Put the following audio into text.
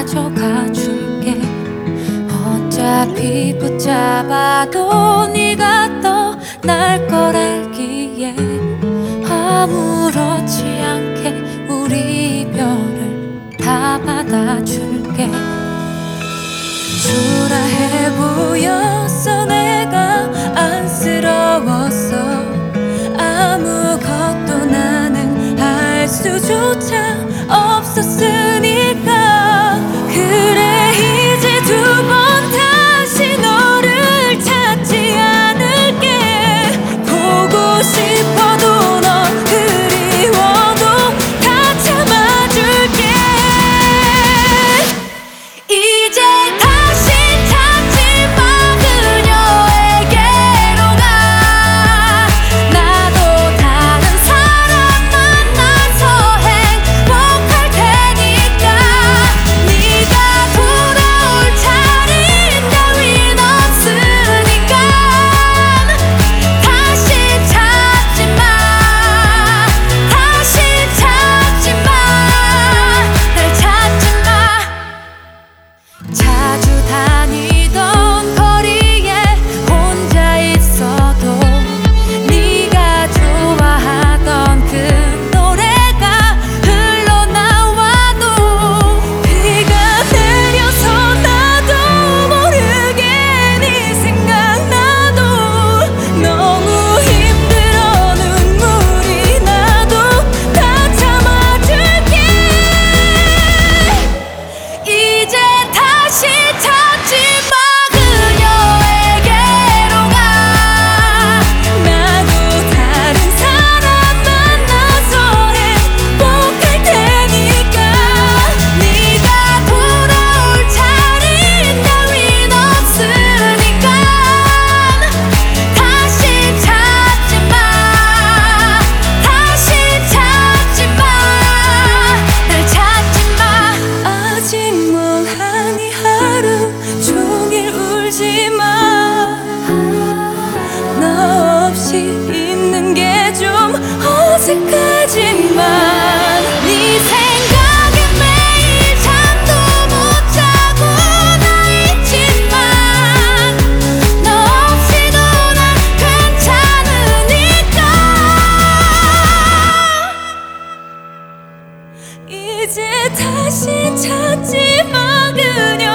가져가 줄게. 어차피 붙잡아도 네가 떠날 걸 알기에 아무렇지 않게 우리 이별을 다 받아줄게. 주라해 보였어 내가 안쓰러웠어. 아무것도 나는 할 수조차 없었어 た 같이 있는 게 좀 어색하지만 네 생각에 매일 잠도 못 자고 나 있지만 너 없이도 난 괜찮으니까 이제 다시 찾지 마 그녀